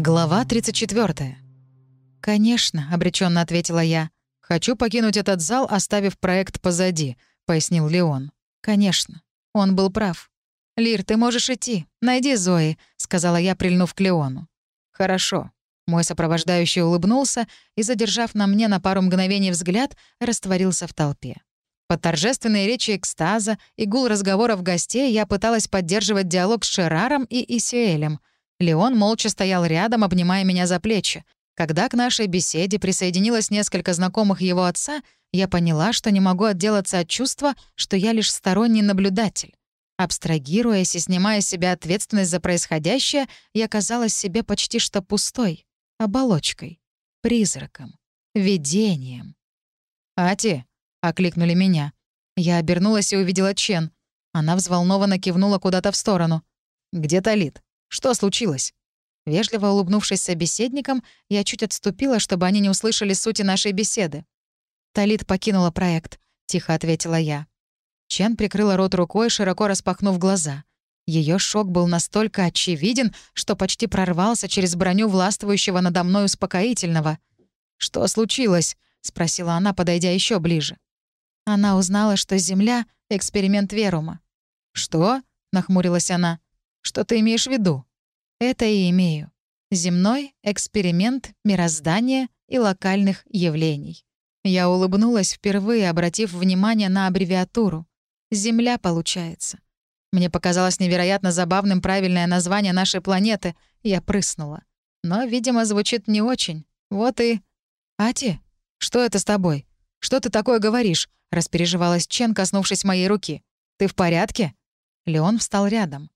Глава 34. «Конечно», — обреченно ответила я. «Хочу покинуть этот зал, оставив проект позади», — пояснил Леон. «Конечно». Он был прав. «Лир, ты можешь идти. Найди Зои», — сказала я, прильнув к Леону. «Хорошо». Мой сопровождающий улыбнулся и, задержав на мне на пару мгновений взгляд, растворился в толпе. Под торжественные речи экстаза и гул разговоров гостей я пыталась поддерживать диалог с Шераром и Исиэлем. Леон молча стоял рядом, обнимая меня за плечи. Когда к нашей беседе присоединилось несколько знакомых его отца, я поняла, что не могу отделаться от чувства, что я лишь сторонний наблюдатель. Абстрагируясь и снимая с себя ответственность за происходящее, я казалась себе почти что пустой, оболочкой, призраком, видением. «Ати!» — окликнули меня. Я обернулась и увидела Чен. Она взволнованно кивнула куда-то в сторону. «Где Талит? Что случилось?» Вежливо улыбнувшись собеседникам, я чуть отступила, чтобы они не услышали сути нашей беседы. «Талит покинула проект», — тихо ответила я. Чен прикрыла рот рукой, широко распахнув глаза. Ее шок был настолько очевиден, что почти прорвался через броню властвующего надо мной успокоительного. «Что случилось?» — спросила она, подойдя еще ближе. Она узнала, что Земля — эксперимент Верума. «Что?» — нахмурилась она. «Что ты имеешь в виду?» «Это и имею. Земной эксперимент мироздания и локальных явлений». Я улыбнулась, впервые обратив внимание на аббревиатуру. «Земля» получается. Мне показалось невероятно забавным правильное название нашей планеты. Я прыснула. Но, видимо, звучит не очень. Вот и... «Ати, что это с тобой? Что ты такое говоришь?» — распереживалась Чен, коснувшись моей руки. «Ты в порядке?» Леон встал рядом.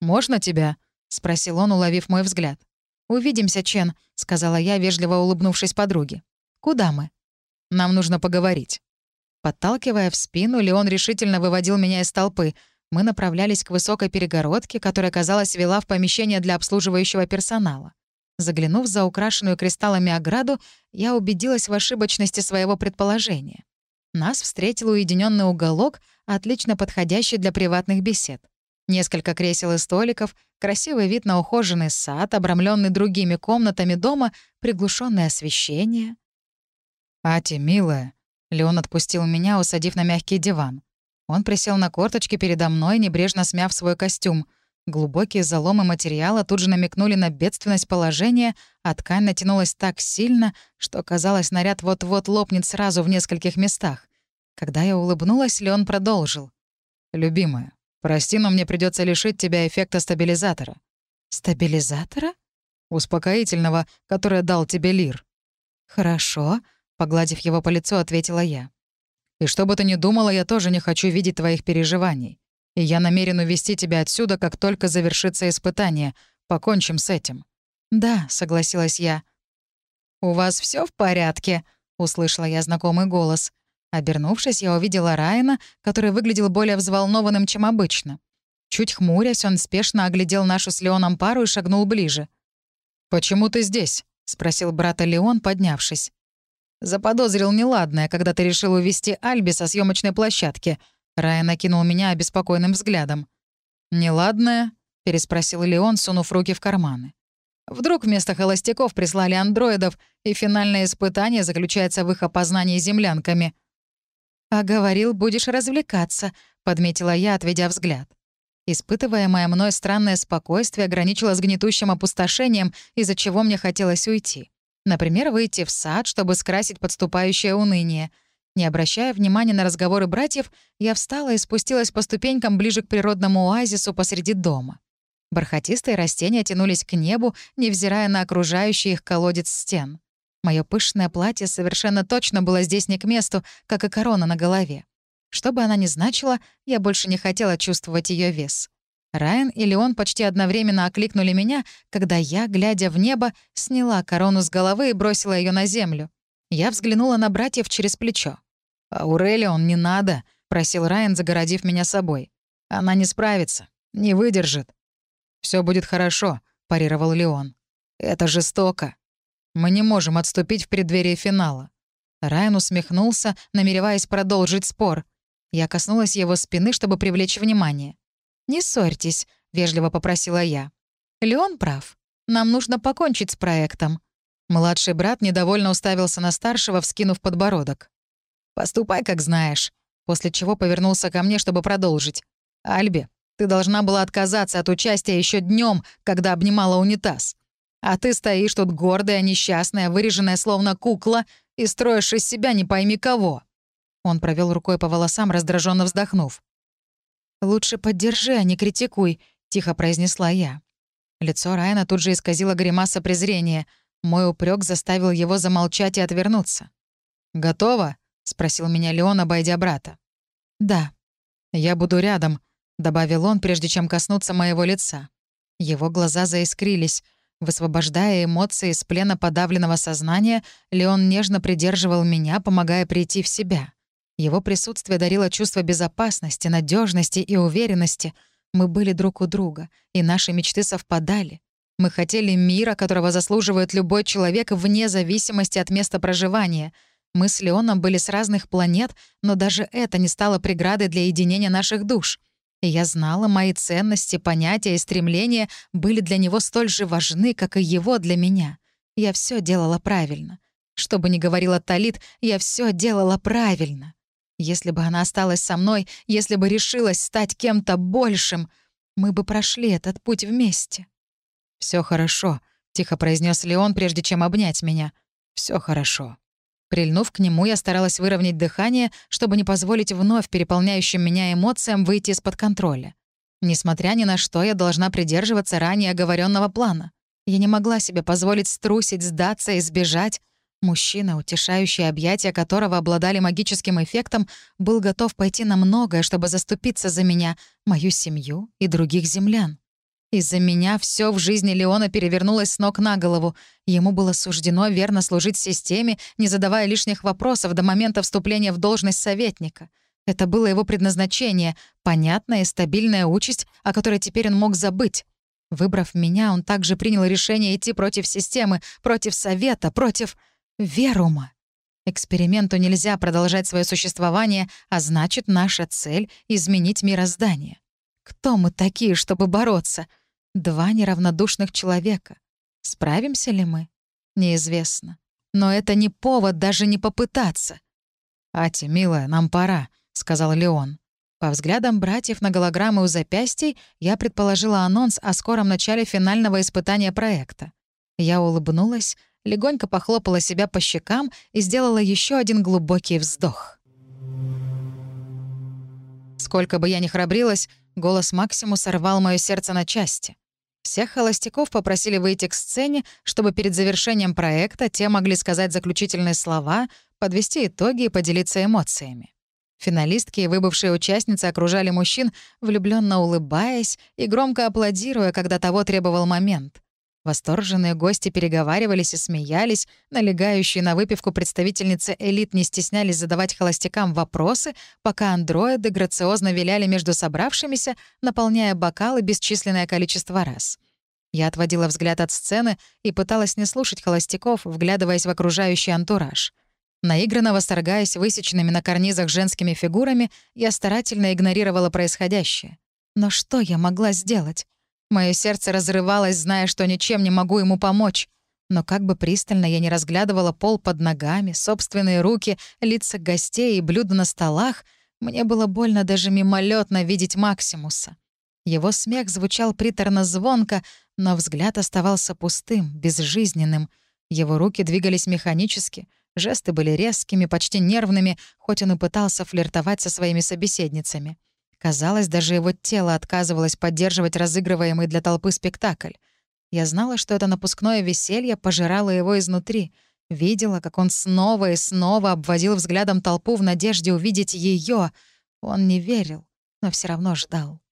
«Можно тебя?» — спросил он, уловив мой взгляд. «Увидимся, Чен», — сказала я, вежливо улыбнувшись подруге. «Куда мы?» «Нам нужно поговорить». Подталкивая в спину, Леон решительно выводил меня из толпы. Мы направлялись к высокой перегородке, которая, казалось, вела в помещение для обслуживающего персонала. Заглянув за украшенную кристаллами ограду, я убедилась в ошибочности своего предположения. Нас встретил уединенный уголок, отлично подходящий для приватных бесед. Несколько кресел и столиков, красивый вид на ухоженный сад, обрамленный другими комнатами дома, приглушенное освещение. «Ати, милая», — Леон отпустил меня, усадив на мягкий диван. Он присел на корточки передо мной, небрежно смяв свой костюм. Глубокие заломы материала тут же намекнули на бедственность положения, а ткань натянулась так сильно, что, казалось, наряд вот-вот лопнет сразу в нескольких местах. Когда я улыбнулась, Леон продолжил. «Любимая, прости, но мне придется лишить тебя эффекта стабилизатора». «Стабилизатора?» «Успокоительного, которое дал тебе Лир». «Хорошо», — погладив его по лицу, ответила я. «И что бы ты ни думала, я тоже не хочу видеть твоих переживаний и я намерен увести тебя отсюда, как только завершится испытание. Покончим с этим». «Да», — согласилась я. «У вас все в порядке?» — услышала я знакомый голос. Обернувшись, я увидела Райана, который выглядел более взволнованным, чем обычно. Чуть хмурясь, он спешно оглядел нашу с Леоном пару и шагнул ближе. «Почему ты здесь?» — спросил брата Леон, поднявшись. «Заподозрил неладное, когда ты решил увести Альби со съемочной площадки», Райан накинул меня обеспокоенным взглядом. «Неладное?» — переспросил Леон, сунув руки в карманы. «Вдруг вместо холостяков прислали андроидов, и финальное испытание заключается в их опознании землянками». «А говорил, будешь развлекаться», — подметила я, отведя взгляд. Испытываемое мной странное спокойствие ограничилось гнетущим опустошением, из-за чего мне хотелось уйти. Например, выйти в сад, чтобы скрасить подступающее уныние — не обращая внимания на разговоры братьев, я встала и спустилась по ступенькам ближе к природному оазису посреди дома. Бархатистые растения тянулись к небу, невзирая на окружающий их колодец стен. Мое пышное платье совершенно точно было здесь не к месту, как и корона на голове. Что бы она ни значила, я больше не хотела чувствовать ее вес. Райан и Леон почти одновременно окликнули меня, когда я, глядя в небо, сняла корону с головы и бросила ее на землю. Я взглянула на братьев через плечо. «Аурелион, не надо», — просил Райан, загородив меня собой. «Она не справится, не выдержит». Все будет хорошо», — парировал Леон. «Это жестоко. Мы не можем отступить в преддверии финала». Райан усмехнулся, намереваясь продолжить спор. Я коснулась его спины, чтобы привлечь внимание. «Не ссорьтесь», — вежливо попросила я. «Леон прав. Нам нужно покончить с проектом». Младший брат недовольно уставился на старшего, вскинув подбородок. «Поступай, как знаешь», после чего повернулся ко мне, чтобы продолжить. «Альби, ты должна была отказаться от участия еще днем, когда обнимала унитаз. А ты стоишь тут гордая, несчастная, выреженная словно кукла, и строишь из себя не пойми кого». Он провел рукой по волосам, раздраженно вздохнув. «Лучше поддержи, а не критикуй», — тихо произнесла я. Лицо Райана тут же исказило гримаса презрения. Мой упрек заставил его замолчать и отвернуться. «Готово?» — спросил меня Леон, обойдя брата. «Да». «Я буду рядом», — добавил он, прежде чем коснуться моего лица. Его глаза заискрились. Высвобождая эмоции из плена подавленного сознания, Леон нежно придерживал меня, помогая прийти в себя. Его присутствие дарило чувство безопасности, надежности и уверенности. Мы были друг у друга, и наши мечты совпадали. Мы хотели мира, которого заслуживает любой человек вне зависимости от места проживания. Мы с Леоном были с разных планет, но даже это не стало преградой для единения наших душ. Я знала, мои ценности, понятия и стремления были для него столь же важны, как и его для меня. Я все делала правильно. Что бы ни говорила Талит, я все делала правильно. Если бы она осталась со мной, если бы решилась стать кем-то большим, мы бы прошли этот путь вместе. Все хорошо», — тихо произнес Леон, прежде чем обнять меня. Все хорошо». Прильнув к нему, я старалась выровнять дыхание, чтобы не позволить вновь переполняющим меня эмоциям выйти из-под контроля. Несмотря ни на что, я должна придерживаться ранее оговоренного плана. Я не могла себе позволить струсить, сдаться и сбежать, Мужчина, утешающий объятия которого обладали магическим эффектом, был готов пойти на многое, чтобы заступиться за меня, мою семью и других землян. Из-за меня все в жизни Леона перевернулось с ног на голову. Ему было суждено верно служить системе, не задавая лишних вопросов до момента вступления в должность советника. Это было его предназначение, понятная и стабильная участь, о которой теперь он мог забыть. Выбрав меня, он также принял решение идти против системы, против совета, против... Верума. Эксперименту нельзя продолжать свое существование, а значит, наша цель — изменить мироздание. Кто мы такие, чтобы бороться? Два неравнодушных человека. Справимся ли мы? Неизвестно. Но это не повод даже не попытаться. «Ати, милая, нам пора», — сказал Леон. По взглядам братьев на голограммы у запястий я предположила анонс о скором начале финального испытания проекта. Я улыбнулась, легонько похлопала себя по щекам и сделала еще один глубокий вздох. Сколько бы я ни храбрилась, голос Максимуса рвал мое сердце на части. Всех холостяков попросили выйти к сцене, чтобы перед завершением проекта те могли сказать заключительные слова, подвести итоги и поделиться эмоциями. Финалистки и выбывшие участницы окружали мужчин, влюбленно улыбаясь и громко аплодируя, когда того требовал момент. Восторженные гости переговаривались и смеялись, налегающие на выпивку представительницы элит не стеснялись задавать холостякам вопросы, пока андроиды грациозно виляли между собравшимися, наполняя бокалы бесчисленное количество раз. Я отводила взгляд от сцены и пыталась не слушать холостяков, вглядываясь в окружающий антураж. Наигранно восторгаясь высеченными на карнизах женскими фигурами, я старательно игнорировала происходящее. Но что я могла сделать? Мое сердце разрывалось, зная, что ничем не могу ему помочь. Но как бы пристально я не разглядывала пол под ногами, собственные руки, лица гостей и блюда на столах, мне было больно даже мимолетно видеть Максимуса. Его смех звучал приторно-звонко, но взгляд оставался пустым, безжизненным. Его руки двигались механически, жесты были резкими, почти нервными, хоть он и пытался флиртовать со своими собеседницами. Казалось, даже его тело отказывалось поддерживать разыгрываемый для толпы спектакль. Я знала, что это напускное веселье пожирало его изнутри. Видела, как он снова и снова обводил взглядом толпу в надежде увидеть ее. Он не верил, но все равно ждал.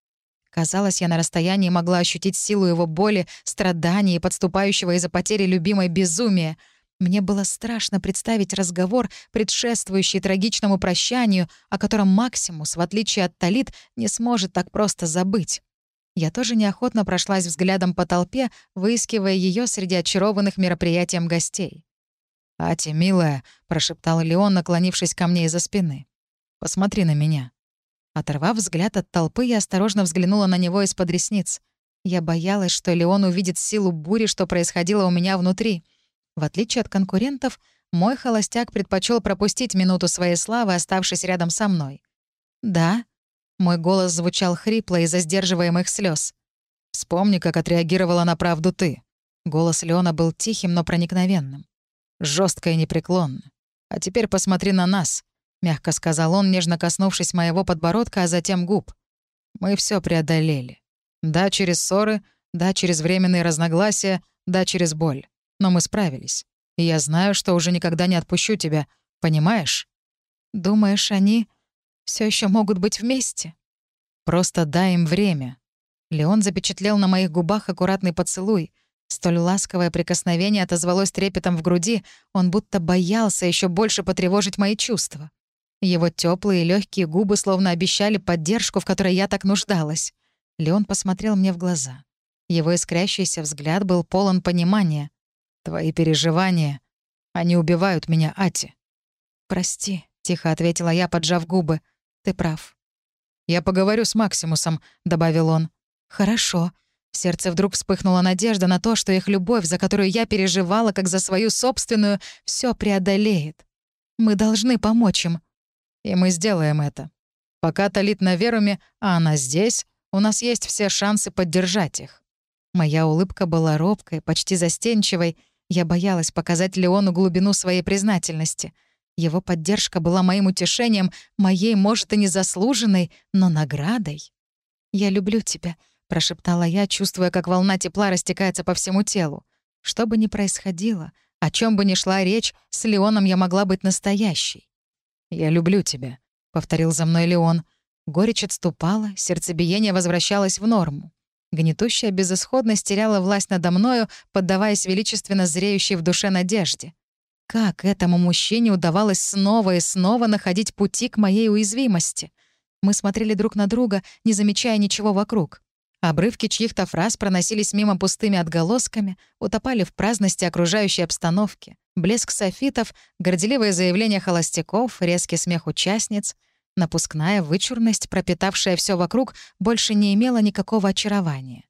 Казалось, я на расстоянии могла ощутить силу его боли, страданий и подступающего из-за потери любимой безумия — мне было страшно представить разговор, предшествующий трагичному прощанию, о котором Максимус, в отличие от Талит, не сможет так просто забыть. Я тоже неохотно прошлась взглядом по толпе, выискивая ее среди очарованных мероприятием гостей. «Ати, милая», — прошептал Леон, наклонившись ко мне из-за спины. «Посмотри на меня». Оторвав взгляд от толпы, я осторожно взглянула на него из-под ресниц. Я боялась, что Леон увидит силу бури, что происходило у меня внутри. В отличие от конкурентов, мой холостяк предпочел пропустить минуту своей славы, оставшись рядом со мной. «Да?» — мой голос звучал хрипло из-за сдерживаемых слез. «Вспомни, как отреагировала на правду ты». Голос Леона был тихим, но проникновенным. Жестко и непреклонно. «А теперь посмотри на нас», — мягко сказал он, нежно коснувшись моего подбородка, а затем губ. «Мы все преодолели. Да, через ссоры, да, через временные разногласия, да, через боль. Но мы справились. И я знаю, что уже никогда не отпущу тебя. Понимаешь? Думаешь, они все еще могут быть вместе? Просто дай им время. Леон запечатлел на моих губах аккуратный поцелуй. Столь ласковое прикосновение отозвалось трепетом в груди, он будто боялся еще больше потревожить мои чувства. Его теплые легкие губы словно обещали поддержку, в которой я так нуждалась. Леон посмотрел мне в глаза. Его искрящийся взгляд был полон понимания. Твои переживания, они убивают меня, Ати». «Прости», — тихо ответила я, поджав губы. «Ты прав». «Я поговорю с Максимусом», — добавил он. «Хорошо». В сердце вдруг вспыхнула надежда на то, что их любовь, за которую я переживала, как за свою собственную, все преодолеет. Мы должны помочь им. И мы сделаем это. Пока Талит на Веруме, а она здесь, у нас есть все шансы поддержать их. Моя улыбка была робкой, почти застенчивой, я боялась показать Леону глубину своей признательности. Его поддержка была моим утешением, моей, может, и незаслуженной, но наградой. «Я люблю тебя», — прошептала я, чувствуя, как волна тепла растекается по всему телу. Что бы ни происходило, о чем бы ни шла речь, с Леоном я могла быть настоящей. «Я люблю тебя», — повторил за мной Леон. Горечь отступала, сердцебиение возвращалось в норму. Гнетущая безысходность теряла власть надо мною, поддаваясь величественно зреющей в душе надежде. Как этому мужчине удавалось снова и снова находить пути к моей уязвимости? Мы смотрели друг на друга, не замечая ничего вокруг. Обрывки чьих-то фраз проносились мимо пустыми отголосками, утопали в праздности окружающей обстановки. Блеск софитов, горделивые заявления холостяков, резкий смех участниц — Напускная вычурность, пропитавшая все вокруг, больше не имела никакого очарования.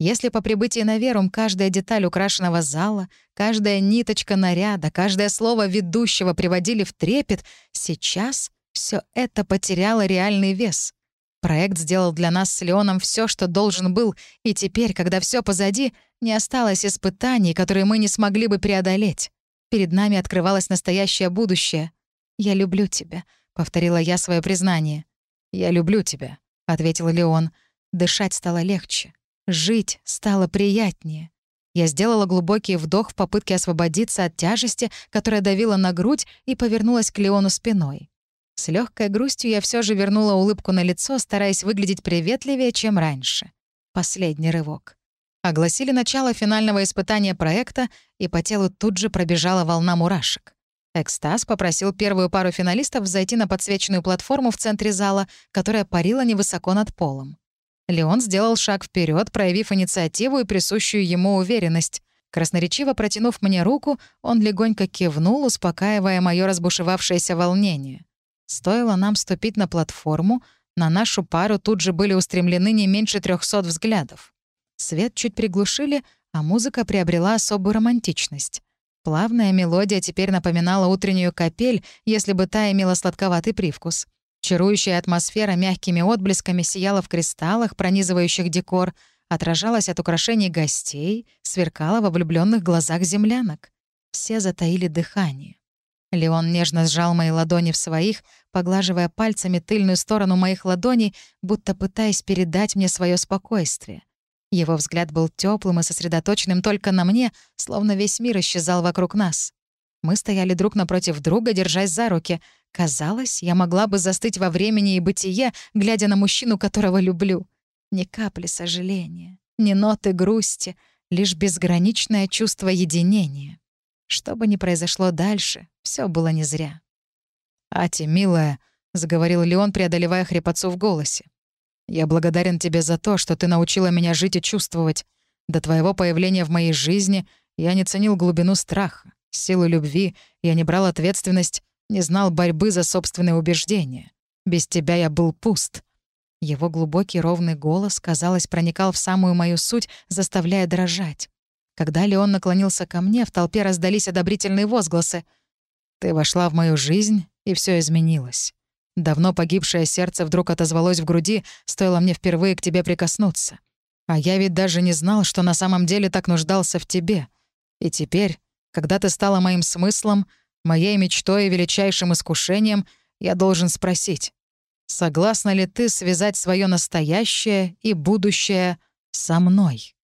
Если по прибытии на Верум каждая деталь украшенного зала, каждая ниточка наряда, каждое слово ведущего приводили в трепет, сейчас все это потеряло реальный вес. Проект сделал для нас с Леоном все, что должен был, и теперь, когда все позади, не осталось испытаний, которые мы не смогли бы преодолеть. Перед нами открывалось настоящее будущее. «Я люблю тебя», повторила я свое признание. «Я люблю тебя», — ответил Леон. Дышать стало легче. Жить стало приятнее. Я сделала глубокий вдох в попытке освободиться от тяжести, которая давила на грудь, и повернулась к Леону спиной. С легкой грустью я все же вернула улыбку на лицо, стараясь выглядеть приветливее, чем раньше. Последний рывок. Огласили начало финального испытания проекта, и по телу тут же пробежала волна мурашек. Экстаз попросил первую пару финалистов зайти на подсвеченную платформу в центре зала, которая парила невысоко над полом. Леон сделал шаг вперед, проявив инициативу и присущую ему уверенность. Красноречиво протянув мне руку, он легонько кивнул, успокаивая мое разбушевавшееся волнение. Стоило нам ступить на платформу, на нашу пару тут же были устремлены не меньше трехсот взглядов. Свет чуть приглушили, а музыка приобрела особую романтичность. Плавная мелодия теперь напоминала утреннюю капель, если бы та имела сладковатый привкус. Чарующая атмосфера мягкими отблесками сияла в кристаллах, пронизывающих декор, отражалась от украшений гостей, сверкала во влюбленных глазах землянок. Все затаили дыхание. Леон нежно сжал мои ладони в своих, поглаживая пальцами тыльную сторону моих ладоней, будто пытаясь передать мне свое спокойствие. Его взгляд был теплым и сосредоточенным только на мне, словно весь мир исчезал вокруг нас. Мы стояли друг напротив друга, держась за руки. Казалось, я могла бы застыть во времени и бытие, глядя на мужчину, которого люблю. Ни капли сожаления, ни ноты грусти, лишь безграничное чувство единения. Что бы ни произошло дальше, все было не зря. «Ати, милая», — заговорил Леон, преодолевая хрипотцу в голосе. Я благодарен тебе за то, что ты научила меня жить и чувствовать. До твоего появления в моей жизни я не ценил глубину страха, силу любви, я не брал ответственность, не знал борьбы за собственные убеждения. Без тебя я был пуст. Его глубокий ровный голос, казалось, проникал в самую мою суть, заставляя дрожать. Когда Леон наклонился ко мне, в толпе раздались одобрительные возгласы. «Ты вошла в мою жизнь, и все изменилось. Давно погибшее сердце вдруг отозвалось в груди, стоило мне впервые к тебе прикоснуться. А я ведь даже не знал, что на самом деле так нуждался в тебе. И теперь, когда ты стала моим смыслом, моей мечтой и величайшим искушением, я должен спросить, согласна ли ты связать свое настоящее и будущее со мной?»